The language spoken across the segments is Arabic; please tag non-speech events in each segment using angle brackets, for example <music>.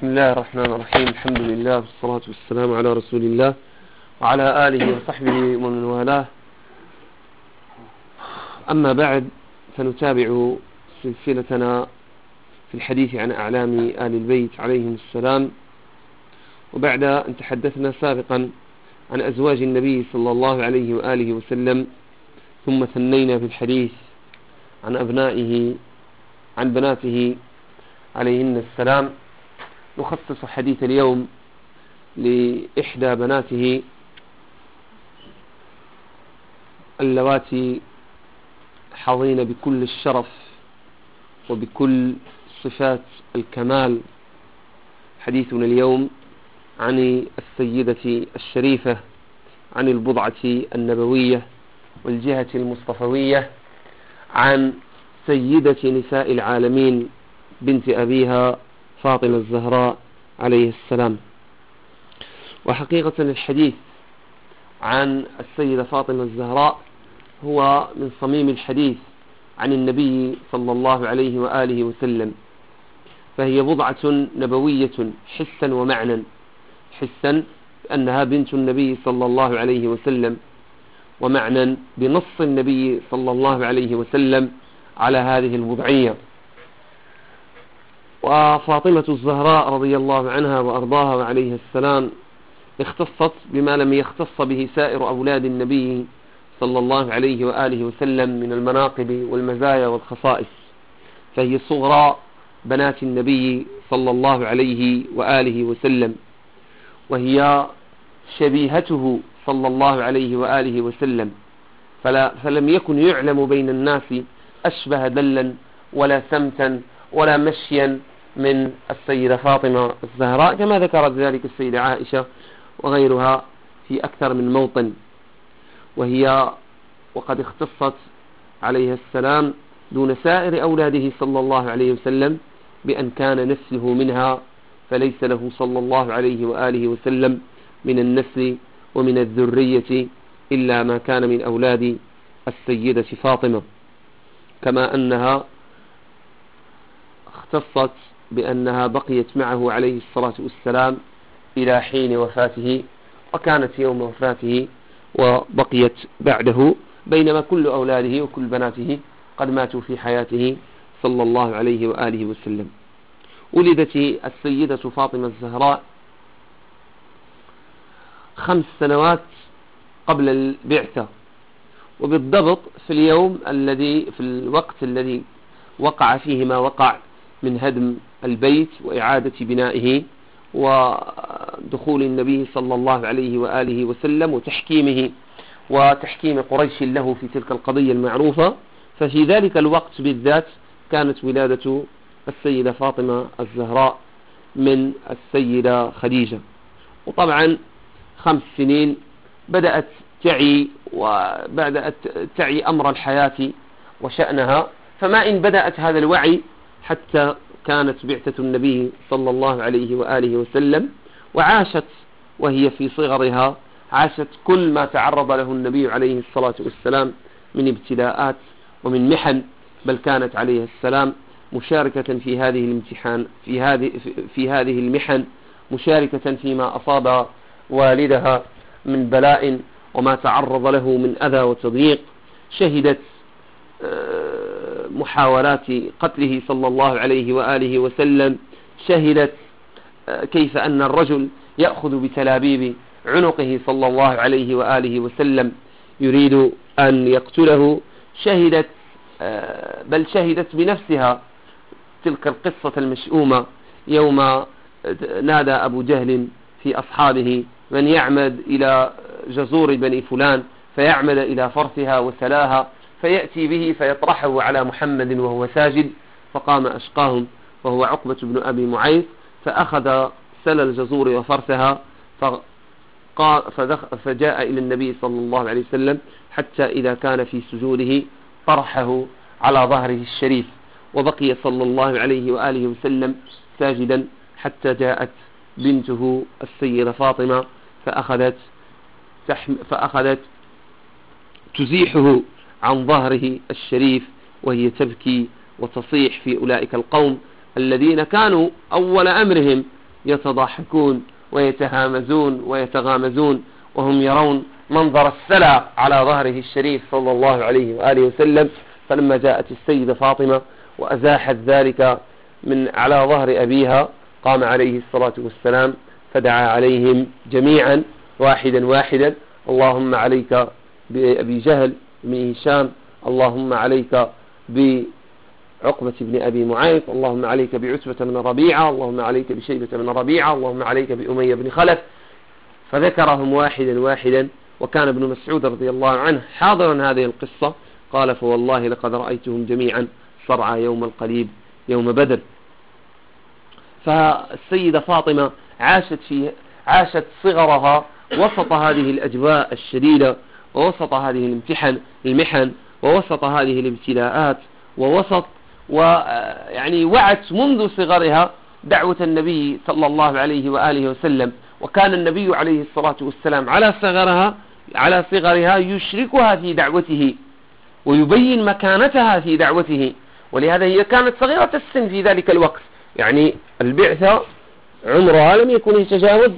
بسم الله الرحمن الرحيم. الحمد لله والصلاة والسلام على رسول الله وعلى آله وصحبه ومن والاه. أما بعد فنتابع سلسلتنا في الحديث عن أعلام آل البيت عليهم السلام. وبعد أن تحدثنا سابقا عن أزواج النبي صلى الله عليه وآله وسلم ثم ثنينا في الحديث عن أبنائه عن بناته عليهن السلام. نخصص حديث اليوم لإحدى بناته اللواتي حظين بكل الشرف وبكل صفات الكمال. حديثنا اليوم عن السيدة الشريفة عن البضعة النبوية والجهة المصطفوية عن سيدة نساء العالمين بنت أبيها فاطمة الزهراء عليه السلام. وحقيقة الحديث عن السيدة فاطمة الزهراء هو من صميم الحديث عن النبي صلى الله عليه وآله وسلم فهي بضعة نبوية حسا ومعنى حسا أنها بنت النبي صلى الله عليه وسلم ومعنى بنص النبي صلى الله عليه وسلم على هذه البضعية وفاطمة الزهراء رضي الله عنها وأرضاها وعليها السلام اختصت بما لم يختص به سائر أولاد النبي صلى الله عليه وآله وسلم من المناقب والمزايا والخصائص فهي صغرى بنات النبي صلى الله عليه وآله وسلم وهي شبيهته صلى الله عليه وآله وسلم فلا فلم يكن يعلم بين الناس أشبه دلا ولا سمتا ولا مشيا من السيدة فاطمة الزهراء كما ذكرت ذلك السيدة عائشة وغيرها في أكثر من موطن. وهي وقد اختصت عليه السلام دون سائر أولاده صلى الله عليه وسلم بأن كان نسله منها فليس له صلى الله عليه وآله وسلم من النسل ومن الذرية إلا ما كان من أولاد السيدة فاطمة. كما أنها اختصت بأنها بقيت معه عليه الصلاة والسلام إلى حين وفاته وكانت يوم وفاته وبقيت بعده بينما كل أولاده وكل بناته قد ماتوا في حياته صلى الله عليه وآله وسلم. ولدت السيدة فاطمة الزهراء خمس سنوات قبل البعثة. وبالضبط في اليوم الذي في الوقت الذي وقع فيه ما وقع من هدم البيت وإعادة بنائه ودخول النبي صلى الله عليه وآله وسلم وتحكيمه وتحكيم قريش له في تلك القضية المعروفة. ففي ذلك الوقت بالذات كانت ولادة السيدة فاطمة الزهراء من السيدة خديجة. وطبعا خمس سنين بدأت تعي وبدأت تعي أمر الحياة وشأنها. فما إن بدأت هذا الوعي حتى كانت بعثة النبي صلى الله عليه وآله وسلم وعاشت وهي في صغرها عاشت كل ما تعرض له النبي عليه الصلاة والسلام من ابتلاءات ومن محن بل كانت عليه السلام مشاركة في هذه الامتحان في هذه في هذه المحن مشاركة فيما أصاب والدها من بلاء وما تعرض له من أذى وتضييق. شهدت آه، محاولات قتله صلى الله عليه وآله وسلم شهدت آه، كيف أن الرجل يأخذ بتلابيب عنقه صلى الله عليه وآله وسلم يريد أن يقتله شهدت آه، بل شهدت بنفسها تلك القصة المشؤومة يوم نادى أبو جهل في أصحابه من يعمد إلى جزور بني فلان فيعمد إلى فرثها وسلاها فيأتي به فيطرحه على محمد وهو ساجد فقام أشقاهم وهو عقبة بن أبي معيط فأخذ سل الجزور وفرثها فجاء إلى النبي صلى الله عليه وسلم حتى إذا كان في سجوده طرحه على ظهره الشريف وبقي صلى الله عليه وآله وسلم ساجدا حتى جاءت بنته السيدة فاطمة فأخذت فأخذت تزيحه عن ظهره الشريف وهي تبكي وتصيح في أولئك القوم الذين كانوا أول أمرهم يتضاحكون ويتهامزون ويتغامزون وهم يرون منظر السلع على ظهره الشريف صلى الله عليه وآله وسلم. فلما جاءت السيدة فاطمة وأزاحت ذلك من على ظهر أبيها قام عليه الصلاة والسلام فدعا عليهم جميعا واحدا واحدا اللهم عليك بأبي جهل بن هشام اللهم عليك بعقبة بن أبي معيط اللهم عليك بعتبة بن ربيعة اللهم عليك بشيبة بن ربيعة اللهم عليك بأمية بن خلف. فذكرهم واحدا واحدا وكان ابن مسعود رضي الله عنه حاضرا هذه القصة قال فوالله لقد رأيتهم جميعا صرعى يوم القليب يوم بدر. فالسيدة فاطمة عاشت في عاشت صغرها وسط هذه الأجواء الشديدة ووسط هذه الامتحن المحن ووسط هذه الابتلاءات ووسط ويعني وعت منذ صغرها دعوة النبي صلى الله عليه وآله وسلم. وكان النبي عليه الصلاة والسلام على صغرها على صغرها يشركها في دعوته ويبين مكانتها في دعوته. ولهذا هي كانت صغيرة السن في ذلك الوقت. يعني البعثة عمرها لم يكن يتجاوز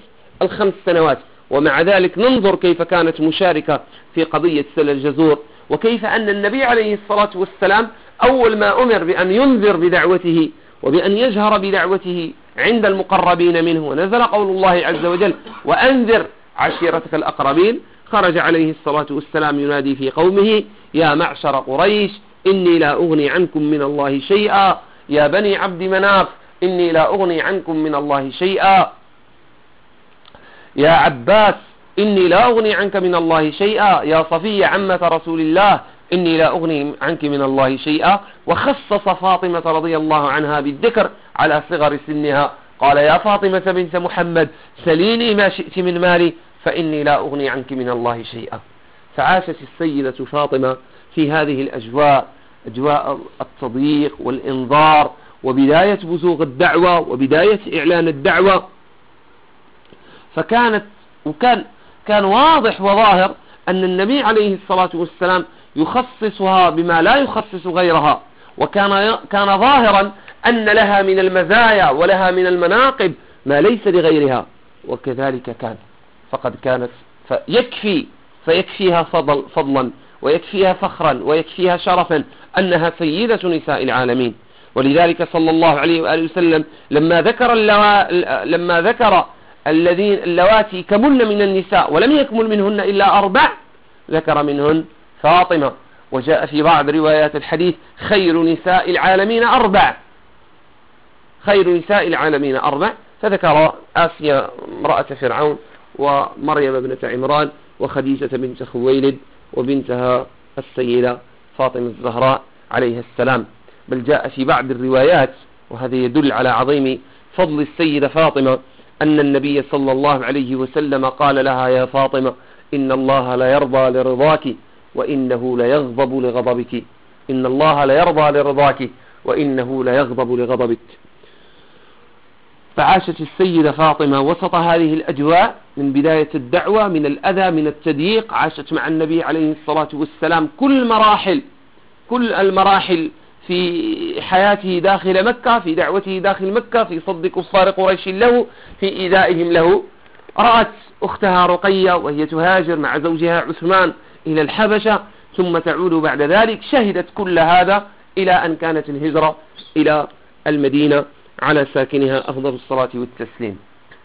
الخمس سنوات. ومع ذلك ننظر كيف كانت مشاركة في قضية سل الجزور وكيف أن النبي عليه الصلاة والسلام أول ما أمر بأن ينذر بدعوته وبأن يجهر بدعوته عند المقربين منه ونزل قول الله عز وجل وأنذر عشيرتك الأقربين خرج عليه الصلاة والسلام ينادي في قومه يا معشر قريش إني لا أغني عنكم من الله شيئا. يا بني عبد مناف إني لا أغني عنكم من الله شيئا. يا عباس إني لا أغني عنك من الله شيئا. يا صفية عمة رسول الله إني لا أغني عنك من الله شيئا. وخصص فاطمة رضي الله عنها بالذكر على صغر سنها. قال يا فاطمة بنت محمد سليني ما شئت من مالي فإني لا أغني عنك من الله شيئا. فعاشت السيدة فاطمة في هذه الأجواء أجواء التضييق والإنظار وبداية بزوغ الدعوة وبداية إعلان الدعوة. فكانت وكان كان واضح وظاهر أن النبي عليه الصلاة والسلام يخصصها بما لا يخصص غيرها وكان كان ظاهرا أن لها من المزايا ولها من المناقب ما ليس لغيرها وكذلك كان فقد كانت فيكفي فيكفيها فضل فضلا ويكفيها فخرا ويكفيها شرفا أنها سيدة نساء العالمين ولذلك صلى الله عليه وآله وسلم لما ذكر. لما ذكر الذين اللواتي كمل من النساء ولم يكمل منهن إلا أربع ذكر منهن فاطمة وجاء في بعض روايات الحديث خير نساء العالمين أربع خير نساء العالمين أربع فذكر آسيا امرأة فرعون ومريم ابنة عمران وخديجة بنت خويلد وبنتها السيدة فاطمة الزهراء عليها السلام. بل جاء في بعض الروايات وهذا يدل على عظيم فضل السيدة فاطمة أن النبي صلى الله عليه وسلم قال لها يا فاطمة إن الله لا يرضى لرضاك وإنه ليغضب لغضبك. إن الله ليرضى لرضاك وإنه ليغضب لغضبك. فعاشت السيدة فاطمة وسط هذه الأجواء من بداية الدعوة من الأذى من التضييق. عاشت مع النبي عليه الصلاة والسلام كل مراحل كل المراحل في حياته داخل مكة في دعوته داخل مكة في صد كفار قريش له في إيذائهم له. رأت أختها رقية وهي تهاجر مع زوجها عثمان إلى الحبشة ثم تعود بعد ذلك. شهدت كل هذا إلى أن كانت الهجرة إلى المدينة على ساكنها أفضل الصلاة والتسليم.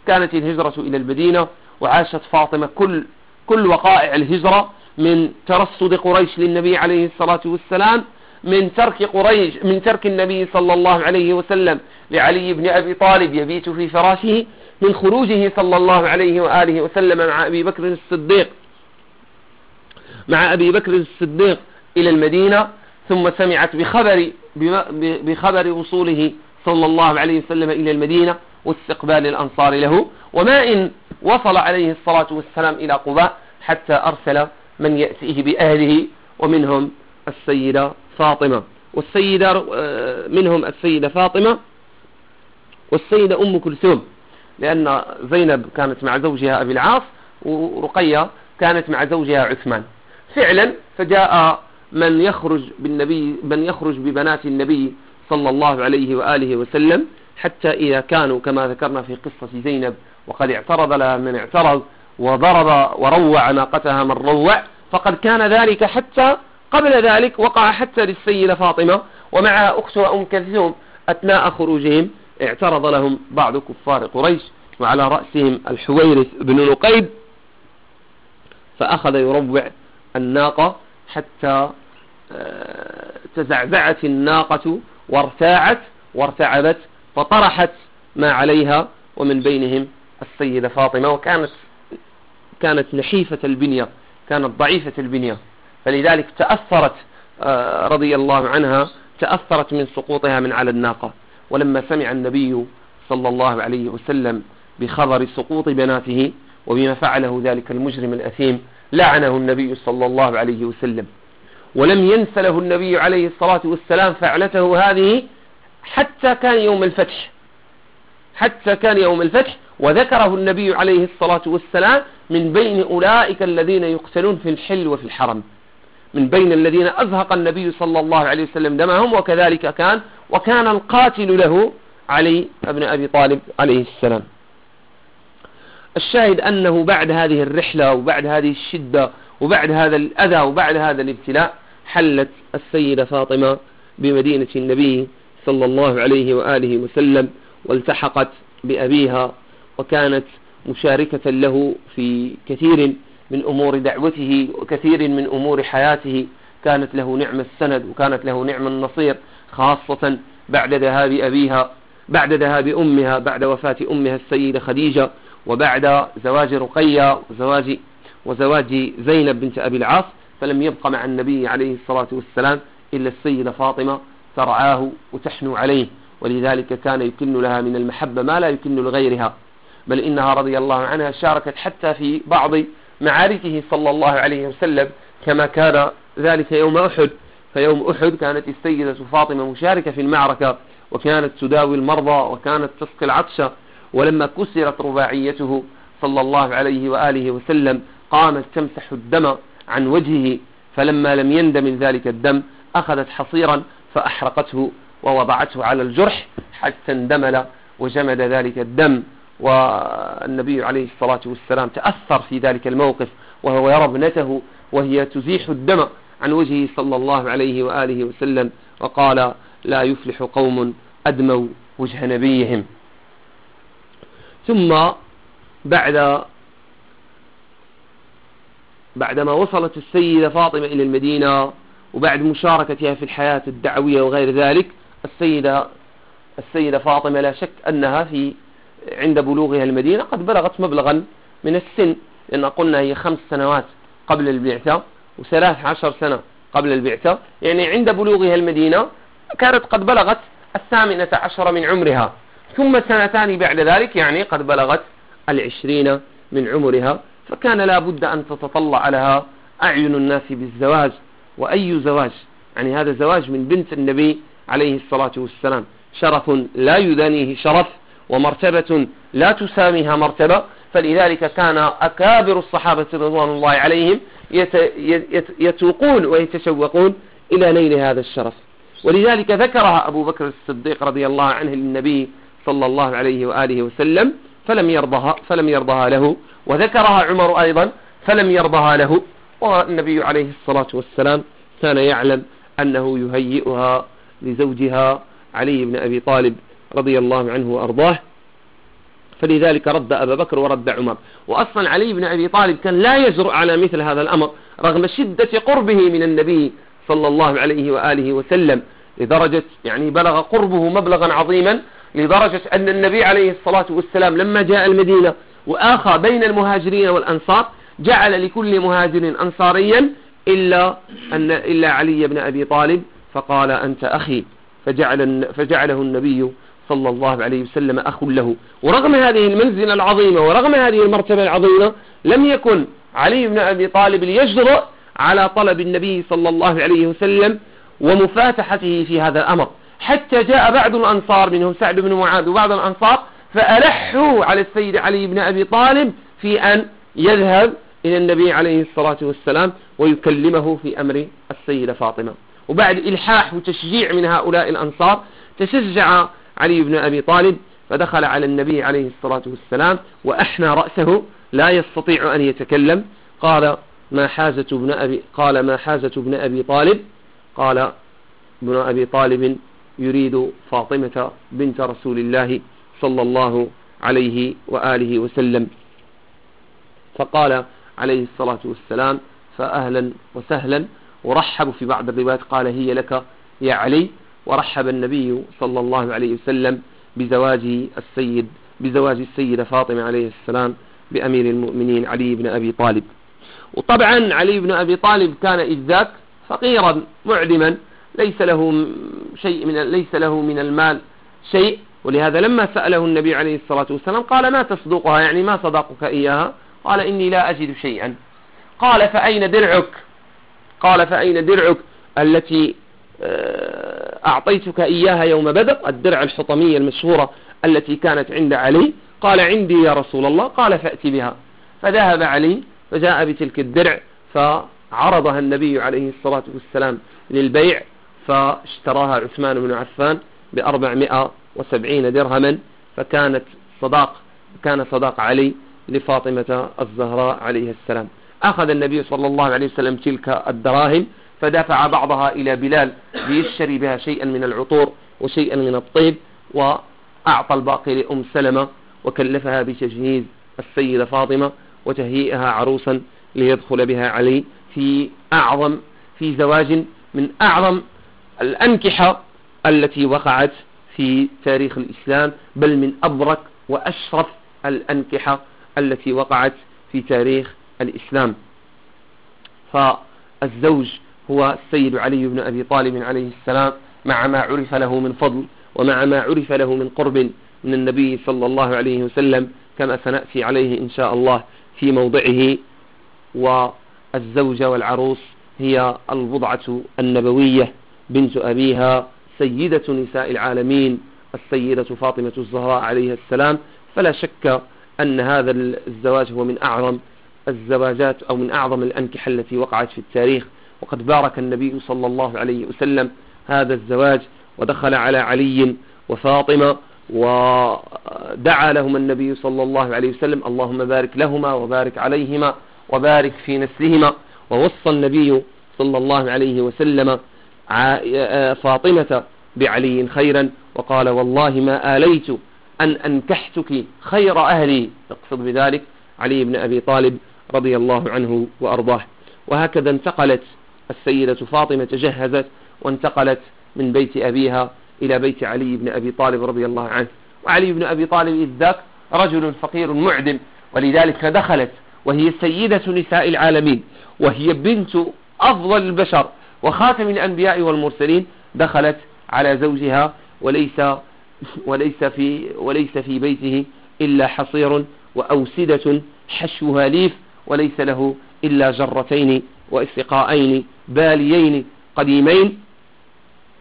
كانت الهجرة إلى المدينة وعاشت فاطمة كل كل وقائع الهجرة من ترصد قريش للنبي عليه الصلاة والسلام من ترك قريش من ترك النبي صلى الله عليه وسلم لعلي بن أبي طالب يبيت في فراشه من خروجه صلى الله عليه وآله وسلم مع أبي بكر الصديق مع أبي بكر الصديق إلى المدينة ثم سمعت بخبر بخبر وصوله صلى الله عليه وسلم إلى المدينة واستقبال الأنصار له وما إن وصل عليه الصلاة والسلام إلى قباء حتى أرسل من يأتيه بأهله ومنهم السيدة فاطمة. والسيدة آه، منهم السيدة فاطمة والسيدة أم كلثوم لأن زينب كانت مع زوجها أبي العاص ورقية كانت مع زوجها عثمان. فعلا فجاء من يخرج بالنبي من يخرج ببنات النبي صلى الله عليه وآله وسلم حتى إذا كانوا كما ذكرنا في قصة زينب وقد اعترض لها من اعترض وضرب وروع ناقتها من روع فقد كان ذلك حتى قبل ذلك وقع حتى للسيدة فاطمة ومعها أختها أم كلثوم أثناء خروجهم اعترض لهم بعض كفار قريش وعلى رأسهم الحويرث بن نقيب فأخذ يروع الناقة حتى آه، تزعزعت الناقة وارتاعت وارتعبت فطرحت ما عليها ومن بينهم السيدة فاطمة وكانت كانت نحيفة البنية كانت ضعيفة البنية. فلذلك تأثرت آه، رضي الله عنها تأثرت من سقوطها من على الناقة. ولما سمع النبي صلى الله عليه وسلم بخبر سقوط بناته وبما فعله ذلك المجرم الأثيم لعنه النبي صلى الله عليه وسلم. ولم ينس له النبي عليه الصلاة والسلام فعلته هذه حتى كان يوم الفتح. حتى كان يوم الفتح وذكره النبي عليه الصلاة والسلام من بين أولئك الذين يقتلون في الحل وفي الحرم. من بين الذين أزهق النبي صلى الله عليه وسلم دمهم وكذلك كان وكان القاتل له علي بن أبي طالب عليه السلام. الشاهد أنه بعد هذه الرحلة وبعد هذه الشدة وبعد هذا الأذى وبعد هذا الابتلاء حلت السيدة فاطمة بمدينة النبي صلى الله عليه وآله وسلم والتحقت بأبيها وكانت مشاركة له في كثير من أمور دعوته وكثير من أمور حياته. كانت له نعم السند وكانت له نعم النصير خاصة بعد ذهاب أبيها بعد ذهاب أمها بعد وفاة أمها السيدة خديجة وبعد زواج رقية وزواج وزواج زينب بنت أبي العاص. فلم يبق مع النبي عليه الصلاة والسلام إلا السيدة فاطمة ترعاه وتحنو عليه. ولذلك كان يكن لها من المحبة ما لا يكن لغيرها. بل إنها رضي الله عنها شاركت حتى في بعض معاركه صلى الله عليه وسلم كما كان ذلك يوم أحد. فيوم أحد كانت السيدة فاطمة مشاركة في المعركة وكانت تداوي المرضى وكانت تسقي العطش. ولما كسرت رباعيته صلى الله عليه وآله وسلم قامت تمسح الدم عن وجهه. فلما لم يند من ذلك الدم أخذت حصيرا فأحرقته ووضعته على الجرح حتى اندمل وجمد ذلك الدم. والنبي عليه الصلاة والسلام تأثر في ذلك الموقف وهو يرى ابنته وهي تزيح الدم عن وجهه صلى الله عليه وآله وسلم وقال لا يفلح قوم أدموا وجه نبيهم. ثم بعد بعدما وصلت السيدة فاطمة إلى المدينة وبعد مشاركتها في الحياة الدعوية وغير ذلك السيدة السيدة فاطمة لا شك أنها في عند بلوغها المدينة قد بلغت مبلغا من السن. لأن قلنا هي خمس سنوات قبل البعثة وثلاث عشر سنة قبل البعثة. يعني عند بلوغها المدينة كانت قد بلغت الثامنة عشر من عمرها. ثم سنتان بعد ذلك يعني قد بلغت العشرين من عمرها. فكان لا بد أن تتطلع لها أعين الناس بالزواج. وأي زواج؟ يعني هذا زواج من بنت النبي عليه الصلاة والسلام. شرف لا يدانيه شرف. ومرتبة لا تساميها مرتبة فلذلك كان أكابر الصحابة رضوان الله عليهم يتوقون ويتشوقون إلى نيل هذا الشرف. ولذلك ذكرها أبو بكر الصديق رضي الله عنه للنبي صلى الله عليه وآله وسلم فلم يرضها فلم يرضها له. وذكرها عمر أيضا فلم يرضها له. والنبي عليه الصلاة والسلام كان يعلم أنه يهيئها لزوجها علي بن أبي طالب رضي الله عنه وأرضاه. فلذلك رد أبا بكر ورد عمر. وأصلا علي بن أبي طالب كان لا يجرؤ على مثل هذا الأمر رغم شدة قربه من النبي صلى الله عليه وآله وسلم لدرجة يعني بلغ قربه مبلغا عظيما لدرجة أن النبي عليه الصلاة والسلام لما جاء المدينة وآخى بين المهاجرين والأنصار جعل لكل مهاجر أنصاريا إلا, أن إلا علي بن أبي طالب فقال أنت أخي فجعل فجعله النبي صلى الله عليه وسلم أخ له. ورغم هذه المنزلة العظيمة ورغم هذه المرتبة العظيمة لم يكن علي بن أبي طالب ليجرؤ على طلب النبي صلى الله عليه وسلم ومفاتحته في هذا الأمر. حتى جاء بعض الأنصار منهم سعد بن معاذ وبعض الأنصار فألحوا على السيد علي بن أبي طالب في أن يذهب إلى النبي عليه الصلاة والسلام ويكلمه في أمر السيدة فاطمة. وبعد إلحاح وتشجيع من هؤلاء الأنصار تشجع علي بن أبي طالب فدخل على النبي عليه الصلاة والسلام وأحنى رأسه لا يستطيع أن يتكلم. قال ما حازة ابن أبي قال ما حازة ابن أبي طالب؟ قال ابن أبي طالب يريد فاطمة بنت رسول الله صلى الله عليه وآله وسلم. فقال عليه الصلاة والسلام فأهلا وسهلا. ورحب في بعض الروايات قال هي لك يا علي. ورحب النبي صلى الله عليه وسلم بزواج السيد بزواج السيدة فاطمة عليه السلام بأمير المؤمنين علي بن أبي طالب. وطبعا علي بن أبي طالب كان إذ ذاك فقيرا معدما ليس له شيء من ليس له من المال شيء. ولهذا لما سأله النبي عليه الصلاة والسلام قال ما تصدقها؟ يعني ما صدقك إياها؟ قال إني لا أجد شيئا. قال فأين درعك؟ قال فأين درعك؟ التي أعطيتك إياها يوم بدر الدرع الحطمية المشهورة التي كانت عند علي. قال عندي يا رسول الله قال فأتي بها. فذهب علي فجاء بتلك الدرع فعرضها النبي عليه الصلاة والسلام للبيع فاشتراها عثمان بن عفان بأربعمائة وسبعين درهما. فكانت صداق كان صداق علي لفاطمة الزهراء عليه السلام. أخذ النبي صلى الله عليه وسلم تلك الدراهم فدفع بعضها إلى بلال ليشتري بها شيئا من العطور وشيئا من الطيب وأعطى الباقي لأم سلمة وكلفها بتجهيز السيدة فاطمة وتهيئها عروسا ليدخل بها علي في أعظم في زواج من أعظم الأنكحة التي وقعت في تاريخ الإسلام بل من أبرك وأشرف الأنكحة التي وقعت في تاريخ الإسلام. فالزوج هو السيد علي بن أبي طالب عليه السلام مع ما عرف له من فضل ومع ما عرف له من قرب من النبي صلى الله عليه وسلم كما سنأتي عليه إن شاء الله في موضعه. والزوجة والعروس هي البضعة النبوية بنت أبيها سيدة نساء العالمين السيدة فاطمة الزهراء عليه السلام. فلا شك أن هذا الزواج هو من أعظم الزواجات أو من أعظم الأنكحة التي وقعت في التاريخ. وقد بارك النبي صلى الله عليه وسلم هذا الزواج ودخل على علي وفاطمة ودعا لهما النبي صلى الله عليه وسلم اللهم بارك لهما وبارك عليهما وبارك في نسلهما. ووصى النبي صلى الله عليه وسلم فاطمة بعلي خيرا وقال والله ما آليت أن أنكحتك خير أهلي. يقصد بذلك علي بن أبي طالب رضي الله عنه وأرضاه. وهكذا انتقلت السيدة فاطمة تجهزت وانتقلت من بيت أبيها إلى بيت علي بن أبي طالب رضي الله عنه. وعلي بن أبي طالب إذ ذاك رجل فقير معدم ولذلك دخلت وهي سيدة نساء العالمين وهي بنت أفضل البشر. وخاتم الأنبياء والمرسلين دخلت على زوجها وليس <laughs> وليس في <laughs> وليس في بيته إلا حصير وأوسدة حشوها ليف وليس له إلا جرتين وإسقاءين. باليين قديمين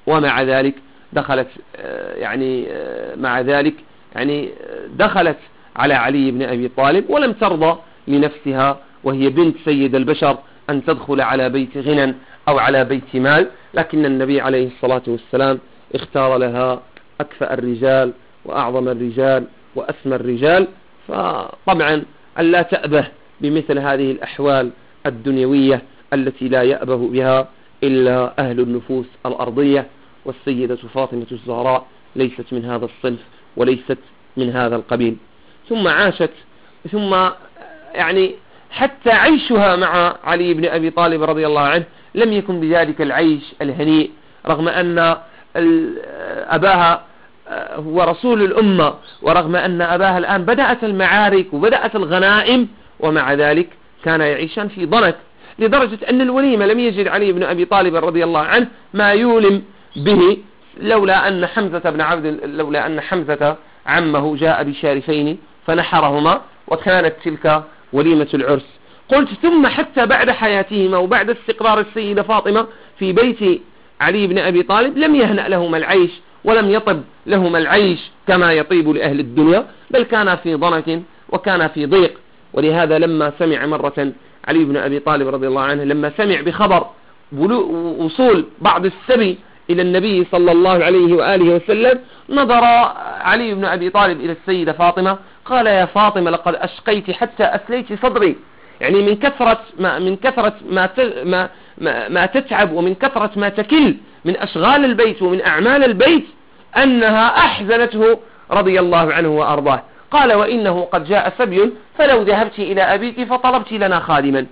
ومع ذلك دخلت آه، يعني آه، مع ذلك يعني آه، دخلت على علي بن أبي طالب ولم ترضى لنفسها وهي بنت سيد البشر أن تدخل على بيت غنى أو على بيت مال لكن النبي عليه الصلاة والسلام اختار لها أكفأ الرجال وأعظم الرجال وأسمى الرجال فطبعا ألا تأبه بمثل هذه الأحوال الدنيوية التي لا يأبه بها إلا أهل النفوس الأرضية والسيدة فاطمة الزهراء ليست من هذا الصنف وليست من هذا القبيل. ثم عاشت ثم يعني حتى عيشها مع علي بن أبي طالب رضي الله عنه لم يكن بذلك العيش الهنيء رغم أن أباها هو رسول الأمة ورغم أن أباها الآن بدأت المعارك وبدأت الغنائم ومع ذلك كان يعيشان في ضنك. لدرجة أن الوليمة لم يجد علي بن أبي طالب رضي الله عنه ما يولم به لولا أن حمزة بن عبد لولا أن حمزة عمه جاء بشارفين فنحرهما وكانت تلك وليمة العرس. قلت ثم حتى بعد حياتهما وبعد استقرار السيدة فاطمة في بيت علي بن أبي طالب لم يهنأ لهما العيش ولم يطب لهما العيش كما يطيب لأهل الدنيا بل كان في ضنك وكان في ضيق. ولهذا لما سمع مرة علي بن أبي طالب رضي الله عنه لما سمع بخبر وصول بعض السبي إلى النبي صلى الله عليه وآله وسلم نظر علي بن أبي طالب إلى السيدة فاطمة قال يا فاطمة لقد أشقيت حتى أسليت صدري. يعني من كثرة ما من كثرة ما ما ما, تتعب ومن كثرة ما تكل من أشغال البيت ومن أعمال البيت أنها أحزنته رضي الله عنه وأرضاه. قال وإنه قد جاء سبي فلو ذهبت إلى أبيك فطلبت لنا خادما.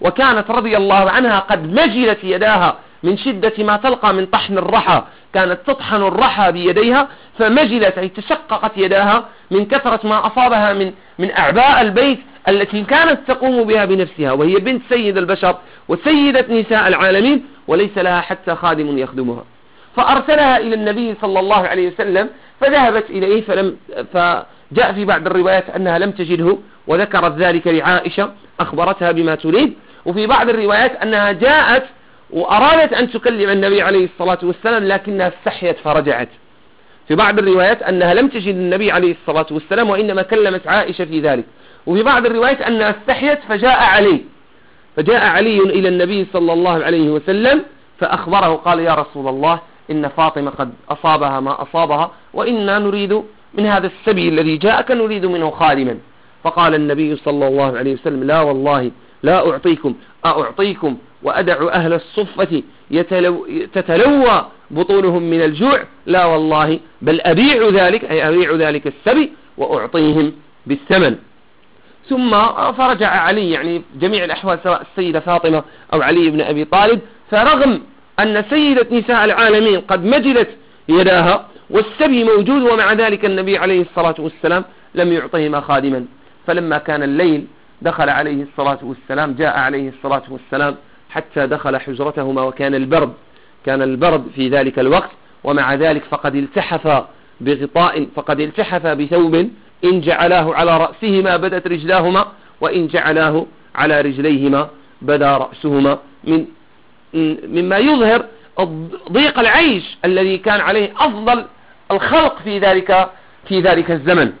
وكانت رضي الله عنها قد مجلت يداها من شدة ما تلقى من طحن الرحى. كانت تطحن الرحى بيديها فمجلت أي تشققت يداها من كثرة ما أصابها من من أعباء البيت التي كانت تقوم بها بنفسها وهي بنت سيد البشر وسيدة نساء العالمين وليس لها حتى خادم يخدمها. فأرسلها إلى النبي صلى الله عليه وسلم فذهبت إليه فلم فجاء في بعض الروايات أنها لم تجده وذكرت ذلك لعائشة أخبرتها بما تريد. وفي بعض الروايات أنها جاءت وأرادت أن تكلم النبي عليه الصلاة والسلام لكنها استحيت فرجعت. في بعض الروايات أنها لم تجد النبي عليه الصلاة والسلام وإنما كلمت عائشة في ذلك. وفي بعض الروايات أنها استحيت فجاء علي. فجاء علي إلى النبي صلى الله عليه وسلم فأخبره قال يا رسول الله إن فاطمة قد أصابها ما أصابها وإنا نريد من هذا السبي الذي جاءك نريد منه خادما. فقال النبي صلى الله عليه وسلم لا والله لا أعطيكم أعطيكم وأدع أهل الصفة تتلوى بطونهم من الجوع. لا والله بل أبيع ذلك أي أبيع ذلك السبي وأعطيهم بالثمن. ثم فرجع علي يعني جميع الأحوال سواء السيدة فاطمة أو علي بن أبي طالب فرغم أن سيدة نساء العالمين قد مجلت يداها والسبي موجود ومع ذلك النبي عليه الصلاة والسلام لم يعطهما خادما. فلما كان الليل دخل عليه الصلاة والسلام جاء عليه الصلاة والسلام حتى دخل حجرتهما وكان البرد. كان البرد في ذلك الوقت ومع ذلك فقد التحف بغطاء فقد التحف بثوب. إن جعلاه على رأسهما بدت رجلاهما وإن جعلاه على رجليهما بدا رأسهما. من مما يظهر ضيق العيش الذي كان عليه أفضل الخلق في ذلك في ذلك الزمن.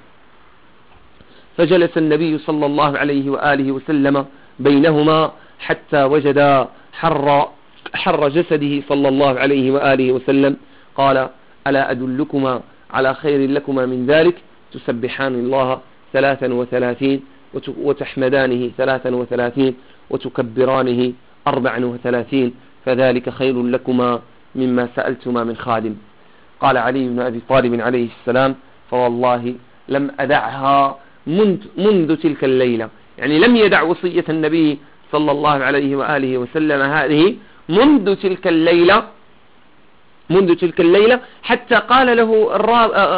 فجلس النبي صلى الله عليه وآله وسلم بينهما حتى وجد حر حر جسده صلى الله عليه وآله وسلم. قال ألا أدلكما على خير لكما من ذلك؟ تسبحان الله ثلاثا وثلاثين وتحمدانه ثلاثا وثلاثين وتكبرانه أربعا وثلاثين فذلك خير لكما مما سألتما من خادم. قال علي بن أبي طالب عليه السلام فوالله لم أدعها منذ, منذ تلك الليلة. يعني لم يدع وصية النبي صلى الله عليه وآله وسلم هذه منذ تلك الليلة منذ تلك الليلة حتى قال له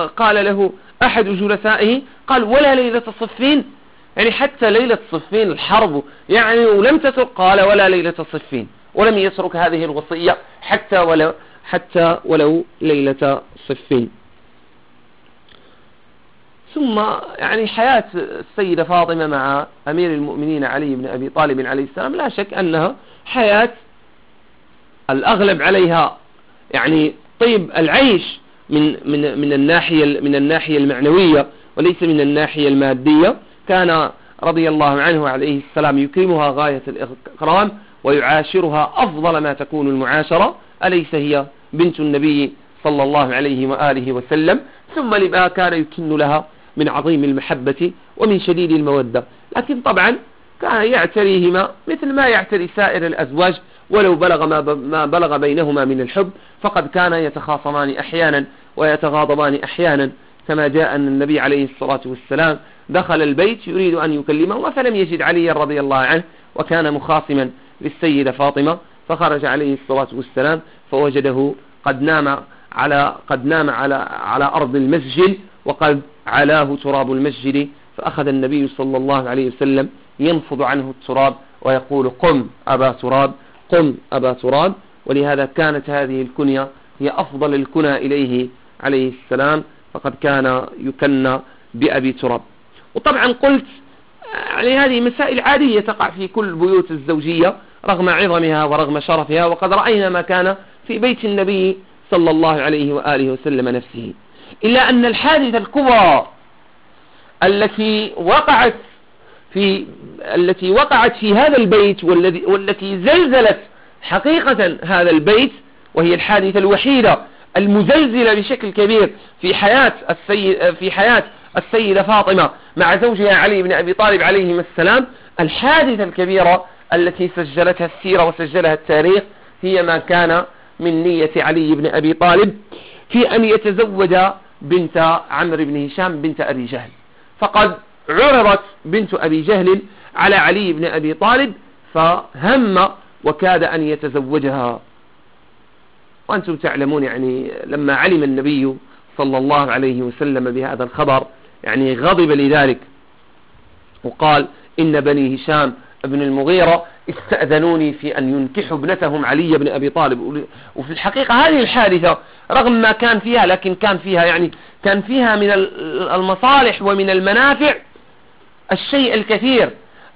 قال له أحد جلسائه قال ولا ليلة صفين؟ يعني حتى ليلة صفين الحرب يعني ولم تترك قال ولا ليلة صفين. ولم يترك هذه الوصية حتى ولو حتى ولو ليلة صفين. ثم يعني حياة السيدة فاطمة مع أمير المؤمنين علي بن أبي طالب عليه السلام لا شك أنها حياة الأغلب عليها. يعني طيب العيش من من من الناحية من الناحية المعنوية وليس من الناحية المادية. كان رضي الله عنه عليه السلام يكرمها غاية الإكرام ويعاشرها أفضل ما تكون المعاشرة أليس هي بنت النبي صلى الله عليه وآله وسلم؟ ثم لما كان يكن لها من عظيم المحبة ومن شديد المودة. لكن طبعا كان يعتريهما مثل ما يعتري سائر الأزواج ولو بلغ ما بلغ بينهما من الحب فقد كان يتخاصمان أحيانا ويتغاضبان أحيانا كما جاء أن النبي عليه الصلاة والسلام دخل البيت يريد أن يكلمه فلم يجد علي رضي الله عنه وكان مخاصما. للسيدة فاطمة فخرج عليه الصلاة والسلام فوجده قد نام على قد نام على على أرض المسجد وقد علاه تراب المسجد فأخذ النبي صلى الله عليه وسلم ينفض عنه التراب ويقول قم أبا تراب قم أبا تراب. ولهذا كانت هذه الكنية هي أفضل الكنى إليه عليه السلام فقد كان يكنى بأبي تراب. وطبعا قلت يعني هذه مسائل عادية تقع في كل بيوت الزوجية رغم عظمها ورغم شرفها وقد رأينا ما كان في بيت النبي صلى الله عليه وآله وسلم نفسه. إلا أن الحادثة الكبرى التي وقعت في التي وقعت في هذا البيت والذي والتي زلزلت حقيقة هذا البيت وهي الحادثة الوحيدة المزلزلة بشكل كبير في حياة السيد في حياة السيدة فاطمة مع زوجها علي بن أبي طالب عليهما السلام الحادثة الكبيرة التي سجلتها السيرة وسجلها التاريخ هي ما كان من نية علي بن أبي طالب في أن يتزوج بنت عمرو بن هشام بنت أبي جهل. فقد عرضت بنت أبي جهل على علي بن أبي طالب فهم وكاد أن يتزوجها. وأنتم تعلمون يعني لما علم النبي صلى الله عليه وسلم بهذا الخبر يعني غضب لذلك. وقال إن بني هشام بن المغيرة استأذنوني في أن ينكحوا ابنتهم علي بن أبي طالب. وفي الحقيقة هذه الحادثة رغم ما كان فيها لكن كان فيها يعني كان فيها من المصالح ومن المنافع الشيء الكثير.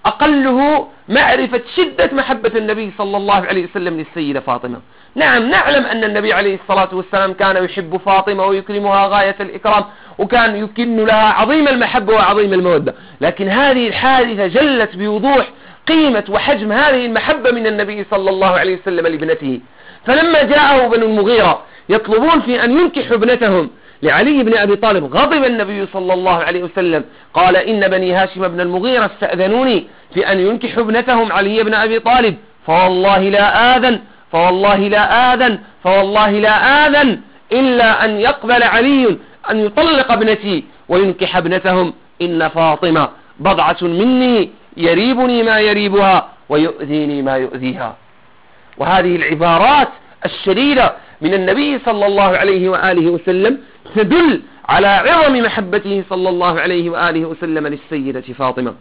أقله معرفة شدة محبة النبي صلى الله عليه وسلم للسيدة فاطمة. نعم نعلم أن النبي عليه الصلاة والسلام كان يحب فاطمة ويكرمها غاية الإكرام وكان يكن لها عظيم المحبة وعظيم المودة. لكن هذه الحادثة جلت بوضوح قيمة وحجم هذه المحبة من النبي صلى الله عليه وسلم لابنته. فلما جاءه بنو المغيرة يطلبون في أن ينكحوا ابنتهم لعلي بن أبي طالب غضب النبي صلى الله عليه وسلم. قال إن بني هاشم بن المغيرة استأذنوني في أن ينكحوا ابنتهم علي بن أبي طالب فوالله لا آذن فوالله لا آذن فوالله لا آذن إلا أن يقبل علي أن يطلق ابنتي وينكح ابنتهم. إن فاطمة بضعة مني يريبني ما يريبها ويؤذيني ما يؤذيها. وهذه العبارات الشديدة من النبي صلى الله عليه وآله وسلم تدل على عظم محبته صلى الله عليه وآله وسلم للسيدة فاطمة.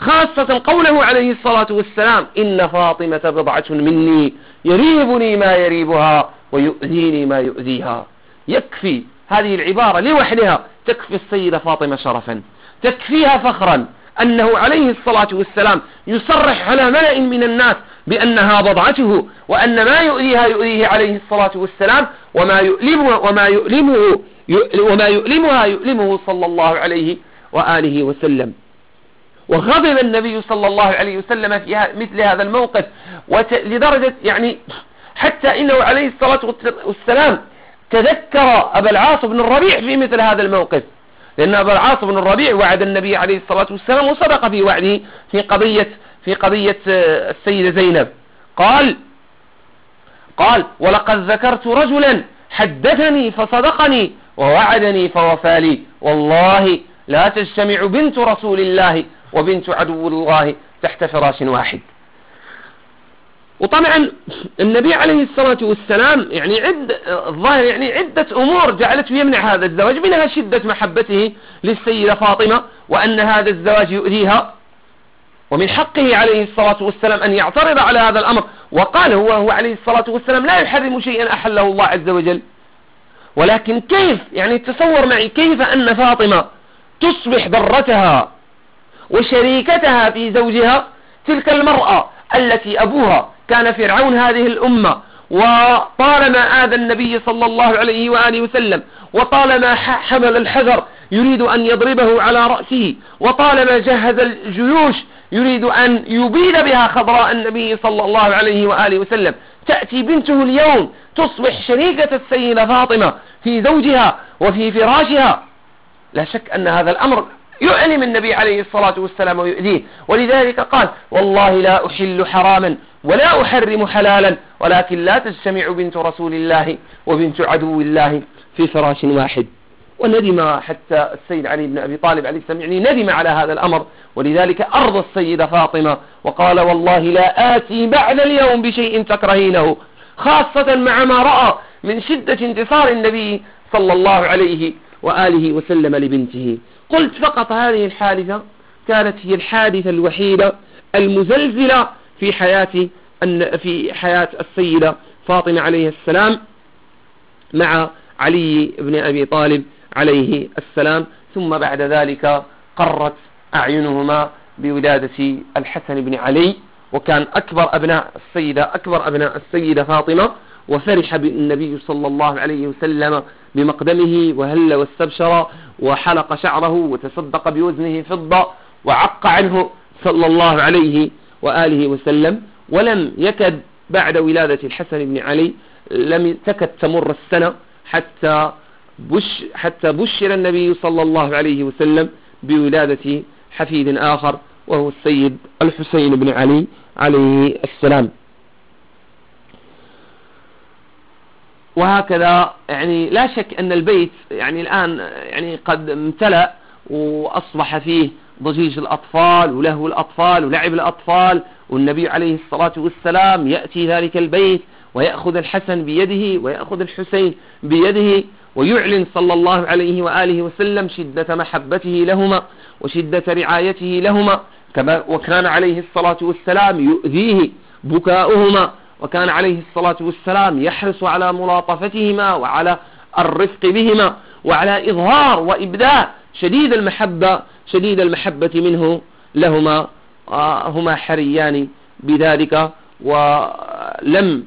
خاصة قوله عليه الصلاة والسلام إن فاطمة بضعة مني يريبني ما يريبها ويؤذيني ما يؤذيها. يكفي هذه العبارة لوحدها تكفي السيدة فاطمة شرفا. تكفيها فخرا أنه عليه الصلاة والسلام يصرح على ملأ من الناس بأنها بضعته وأن ما يؤذيها يؤذيه عليه الصلاة والسلام وما يؤلمه وما يؤلمه وما يؤلمها يؤلمه صلى الله عليه وآله وسلم. وغضب النبي صلى الله عليه وسلم في مثل هذا الموقف لدرجة يعني حتى إنه عليه الصلاة والسلام تذكر أبا العاص بن الربيع في مثل هذا الموقف. لأن أبا العاص بن الربيع وعد النبي عليه الصلاة والسلام وصدق في وعده في قضية في قضية آه، السيدة زينب. قال قال ولقد ذكرت رجلا حدثني فصدقني ووعدني فوفى والله لا تجتمع بنت رسول الله وبنت عدو الله تحت فراش واحد. وطبعا النبي عليه الصلاة والسلام يعني عد الظاهر يعني عدة أمور جعلته يمنع هذا الزواج منها شدة محبته للسيدة فاطمة وأن هذا الزواج يؤذيها ومن حقه عليه الصلاة والسلام أن يعترض على هذا الأمر. وقال هو هو عليه الصلاة والسلام لا يحرم شيئا أحله الله عز وجل. ولكن كيف يعني تصور معي كيف أن فاطمة تصبح ضرتها وشريكتها في زوجها تلك المرأة التي أبوها كان فرعون هذه الأمة وطالما آذى النبي صلى الله عليه وآله وسلم وطالما حمل الحذر يريد أن يضربه على رأسه وطالما جهز الجيوش يريد أن يبيد بها خضراء النبي صلى الله عليه وآله وسلم. تأتي بنته اليوم تصبح شريكة السيدة فاطمة في زوجها وفي فراشها. لا شك أن هذا الأمر يؤلم النبي عليه الصلاة والسلام ويؤذيه. ولذلك قال والله لا أحل حراما ولا أحرم حلالا ولكن لا تجتمع بنت رسول الله وبنت عدو الله في فراش واحد. وندم حتى السيد علي بن أبي طالب عليه السلام يعني ندم على هذا الأمر. ولذلك أرضى السيدة فاطمة وقال والله لا آتي بعد اليوم بشيء تكرهينه خاصة مع ما رأى من شدة انتصار النبي صلى الله عليه وآله وسلم لبنته. قلت فقط هذه الحادثة كانت هي الحادثة الوحيدة المزلزلة في حياة في حياة السيدة فاطمة عليه السلام مع علي بن أبي طالب عليه السلام. ثم بعد ذلك قرت أعينهما بولادة الحسن بن علي وكان أكبر أبناء السيدة أكبر أبناء السيدة فاطمة وفرح بالنبي صلى الله عليه وسلم بمقدمه وهل واستبشر وحلق شعره وتصدق بوزنه فضة وعق عنه صلى الله عليه وآله وسلم ولم يكد بعد ولادة الحسن بن علي لم تكد تمر السنة حتى بش حتى بشر النبي صلى الله عليه وسلم بولادة حفيد آخر وهو السيد الحسين بن علي عليه السلام. وهكذا يعني لا شك أن البيت يعني الآن يعني قد امتلأ وأصبح فيه ضجيج الأطفال ولهو الأطفال ولعب الأطفال والنبي عليه الصلاة والسلام يأتي ذلك البيت ويأخذ الحسن بيده ويأخذ الحسين بيده ويعلن صلى الله عليه وآله وسلم شدة محبته لهما وشدة رعايته لهما كما وكان عليه الصلاة والسلام يؤذيه بكاؤهما وكان عليه الصلاة والسلام يحرص على ملاطفتهما وعلى الرفق بهما وعلى إظهار وإبداء شديد المحبة شديد المحبة منه لهما آه، هما حريان بذلك ولم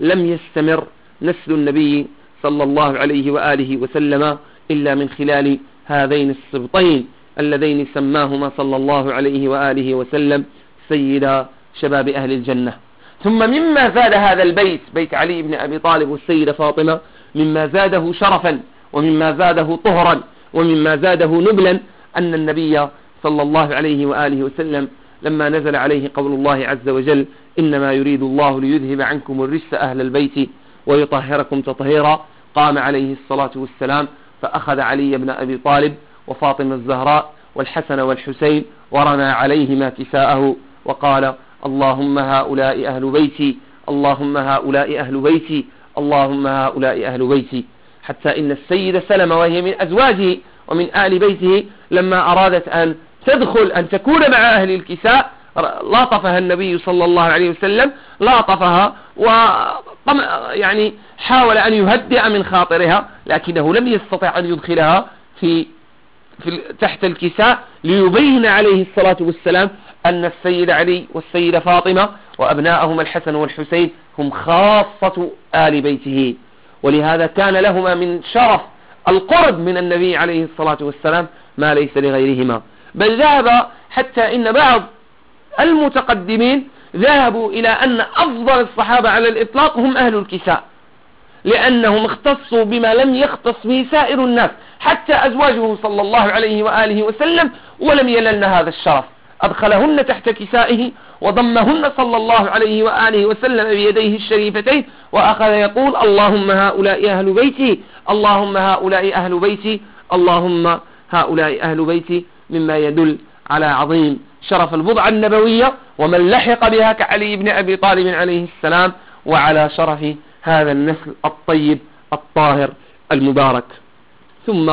لم يستمر نسل النبي صلى الله عليه وآله وسلم إلا من خلال هذين السبطين اللذين سماهما صلى الله عليه وآله وسلم سيدا شباب أهل الجنة. ثم مما زاد هذا البيت بيت علي بن أبي طالب والسيدة فاطمة مما زاده شرفا ومما زاده طهرا ومما زاده نبلا أن النبي صلى الله عليه وآله وسلم لما نزل عليه قول الله عز وجل إنما يريد الله ليذهب عنكم الرجس أهل البيت ويطهركم تطهيرا قام عليه الصلاة والسلام فأخذ علي بن أبي طالب وفاطمة الزهراء والحسن والحسين ورمى عليهما كساءه وقال اللهم هؤلاء أهل بيتي اللهم هؤلاء أهل بيتي اللهم هؤلاء أهل بيتي. حتى إن السيدة سلمة وهي من أزواجه ومن آل بيته لما أرادت أن تدخل أن تكون مع أهل الكساء لاطفها النبي صلى الله عليه وسلم لاطفها و يعني حاول أن يهدئ من خاطرها لكنه لم يستطع أن يدخلها في, في تحت الكساء ليبين عليه الصلاة والسلام أن السيد علي والسيدة فاطمة وأبناءهما الحسن والحسين هم خاصة آل بيته. ولهذا كان لهما من شرف القرب من النبي عليه الصلاة والسلام ما ليس لغيرهما. بل ذهب حتى إن بعض المتقدمين ذهبوا إلى أن أفضل الصحابة على الإطلاق هم أهل الكساء. لأنهم اختصوا بما لم يختص به سائر الناس حتى أزواجه صلى الله عليه وآله وسلم ولم يللن هذا الشرف. أدخلهن تحت كسائه وضمهن صلى الله عليه وآله وسلم بيديه الشريفتين وأخذ يقول اللهم هؤلاء أهل بيتي اللهم هؤلاء أهل بيتي اللهم هؤلاء أهل بيتي مما يدل على عظيم شرف البضعة النبوية ومن لحق بها كعلي بن أبي طالب عليه السلام وعلى شرف هذا النسل الطيب الطاهر المبارك. ثم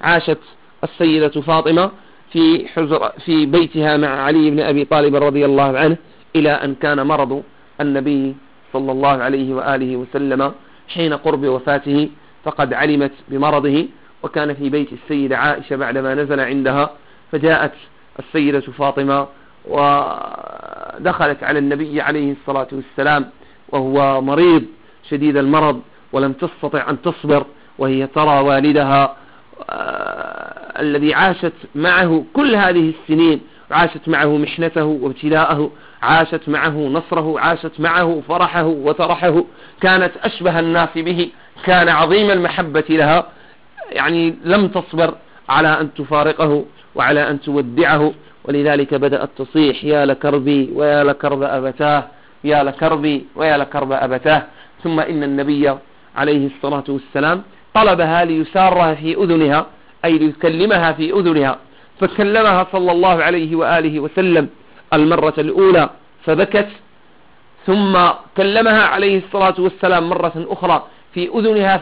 عاشت السيدة فاطمة في حزر في بيتها مع علي بن أبي طالب رضي الله عنه إلى أن كان مرض النبي صلى الله عليه وآله وسلم حين قرب وفاته فقد علمت بمرضه وكان في بيت السيدة عائشة بعدما نزل عندها فجاءت السيدة فاطمة ودخلت على النبي عليه الصلاة والسلام وهو مريض شديد المرض ولم تستطع أن تصبر وهي ترى والدها الذي عاشت معه كل هذه السنين عاشت معه محنته وابتلاءه عاشت معه نصره عاشت معه فرحه وترحه كانت أشبه الناس به كان عظيم المحبة لها يعني لم تصبر على أن تفارقه وعلى أن تودعه. ولذلك بدأت تصيح يا لكربي ويا لكرب أبتاه يا لكربي ويا لكرب أبتاه. ثم إن النبي عليه الصلاة والسلام طلبها ليسارها في أذنها أي ليكلمها في أذنها فكلمها صلى الله عليه وآله وسلم المرة الأولى فبكت ثم كلمها عليه الصلاة والسلام مرة أخرى في أذنها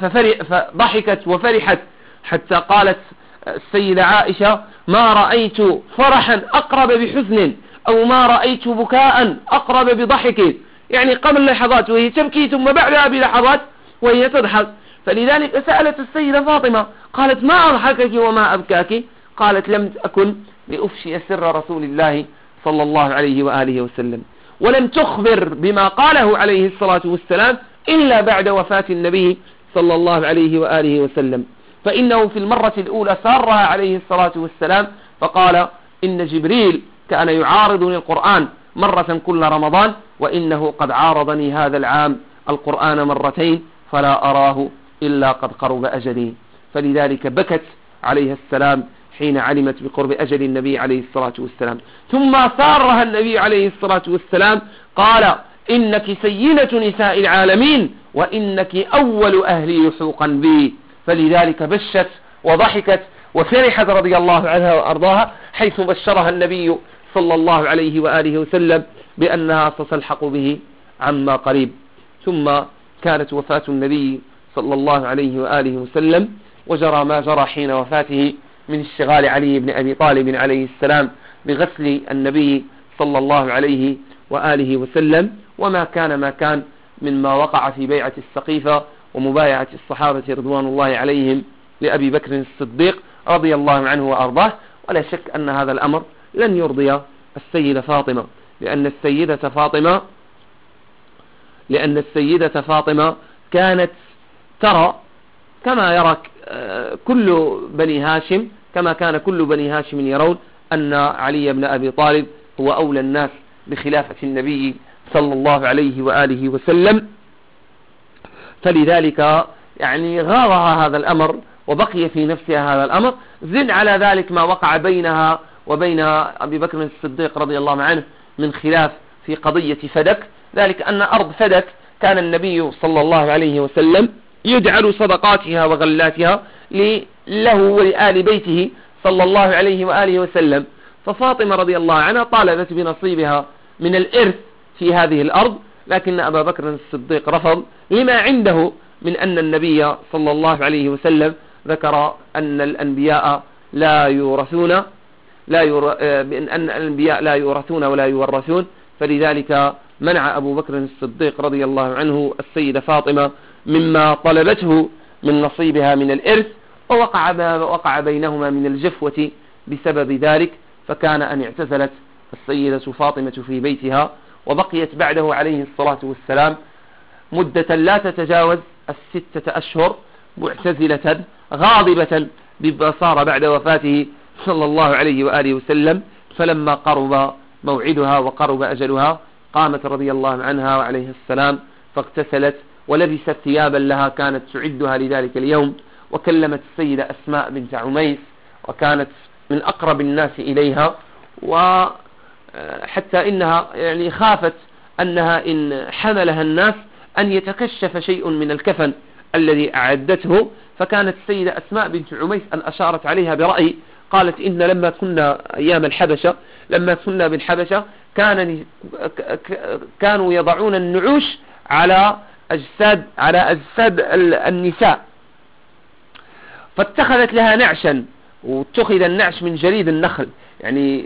فضحكت وفرحت حتى قالت السيدة عائشة ما رأيت فرحا أقرب بحزن أو ما رأيت بكاء أقرب بضحك. يعني قبل لحظات وهي تبكي ثم بعدها بلحظات وهي تضحك. فلذلك سألت السيدة فاطمة قالت ما أضحكك وما أبكاك؟ قالت لم أكن لأفشي سر رسول الله صلى الله عليه وآله وسلم. ولم تخبر بما قاله عليه الصلاة والسلام إلا بعد وفاة النبي صلى الله عليه وآله وسلم. فإنه في المرة الأولى سارها عليه الصلاة والسلام فقال إن جبريل كان يعارضني القرآن مرة كل رمضان وإنه قد عارضني هذا العام القرآن مرتين فلا أراه. إلا قد قرب أجلي. فلذلك بكت عليه السلام حين علمت بقرب أجل النبي عليه الصلاة والسلام. ثم سارها النبي عليه الصلاة والسلام قال إنك سيدة نساء العالمين وإنك أول أهلي لحوقا بي. فلذلك بشت وضحكت وفرحت رضي الله عنها وأرضاها حيث بشرها النبي صلى الله عليه وآله وسلم بأنها ستلحق به عما قريب. ثم كانت وفاة النبي صلى الله عليه وآله وسلم وجرى ما جرى حين وفاته من اشتغال علي بن أبي طالب عليه السلام بغسل النبي صلى الله عليه وآله وسلم وما كان ما كان مما وقع في بيعة السقيفة ومبايعة الصحابة رضوان الله عليهم لأبي بكر الصديق رضي الله عنه وأرضاه ولا شك أن هذا الأمر لن يرضي السيدة فاطمة لأن السيدة فاطمة لأن السيدة فاطمة كانت ترى كما يرى كل بني هاشم كما كان كل بني هاشم يرون أن علي بن أبي طالب هو أولى الناس بخلافة النبي صلى الله عليه وآله وسلم. فلذلك يعني غارها هذا الأمر وبقي في نفسها هذا الأمر. زد على ذلك ما وقع بينها وبين أبي بكر الصديق رضي الله عنه من خلاف في قضية فدك. ذلك أن أرض فدك كان النبي صلى الله عليه وسلم يجعل صدقاتها وغلاتها له ولآل بيته صلى الله عليه وآله وسلم. ففاطمة رضي الله عنها طالبت بنصيبها من الإرث في هذه الأرض لكن أبا بكر الصديق رفض لما عنده من أن النبي صلى الله عليه وسلم ذكر أن الأنبياء لا يورثون لا يور... بأن الأنبياء لا يورثون ولا يورثون. فلذلك منع أبو بكر الصديق رضي الله عنه السيدة فاطمة مما طلبته من نصيبها من الإرث ووقع ما وقع بينهما من الجفوة بسبب ذلك فكان أن اعتزلت السيدة فاطمة في بيتها وبقيت بعده عليه الصلاة والسلام مدة لا تتجاوز الستة أشهر معتزلة غاضبة بما صار بعد وفاته صلى الله عليه وآله وسلم فلما قرب موعدها وقرب أجلها قامت رضي الله عنها وعليه السلام فاغتسلت ولبست ثيابا لها كانت تعدها لذلك اليوم وكلمت السيدة أسماء بنت عميس وكانت من أقرب الناس إليها وحتى إنها يعني خافت أنها إن حملها الناس أن يتكشف شيء من الكفن الذي أعدته فكانت السيدة أسماء بنت عميس أن أشارت عليها برأي قالت إن لما كنا أيام الحبشة لما كنا بالحبشة كان كانوا يضعون النعوش على أجساد على أجساد النساء. فاتخذت لها نعشا واتخذ النعش من جريد النخل. يعني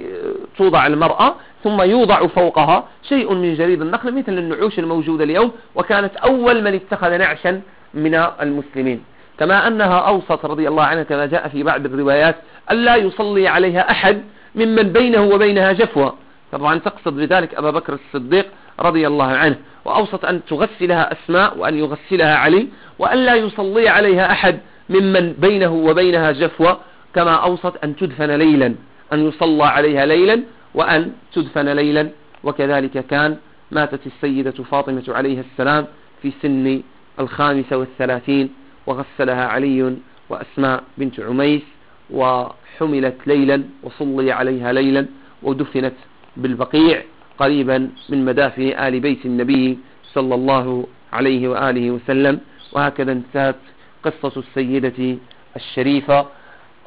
توضع المرأة ثم يوضع فوقها شيء من جريد النخل مثل النعوش الموجودة اليوم. وكانت أول من اتخذ نعشا من المسلمين. كما أنها أوصت رضي الله عنها كما جاء في بعض الروايات ألا يصلي عليها أحد ممن بينه وبينها جفوة. طبعا تقصد بذلك أبا بكر الصديق رضي الله عنه وأوصت أن تغسلها أسماء وأن يغسلها علي وأن لا يصلي عليها أحد ممن بينه وبينها جفوة كما أوصت أن تدفن ليلا أن يصلى عليها ليلا وأن تدفن ليلا. وكذلك كان ماتت السيدة فاطمة عليه السلام في سن الخامسة والثلاثين وغسلها علي وأسماء بنت عميس وحملت ليلا وصلي عليها ليلا ودفنت بالبقيع. قريبا من مدافن آل بيت النبي صلى الله عليه وآله وسلم. وهكذا انتهت قصة السيدة الشريفة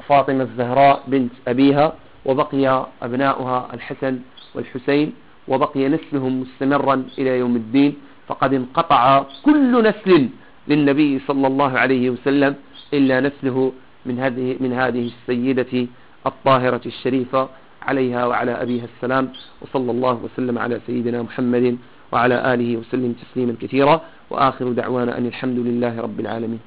فاطمة الزهراء بنت أبيها وبقي أبناؤها الحسن والحسين وبقي نسلهم مستمرا إلى يوم الدين. فقد انقطع كل نسل للنبي صلى الله عليه وسلم إلا نسله من هذه من هذه السيدة الطاهرة الشريفة عليها وعلى أبيها السلام وصلى الله وسلم على سيدنا محمد وعلى آله وسلم تسليما كثيرا وآخر دعوانا أن الحمد لله رب العالمين.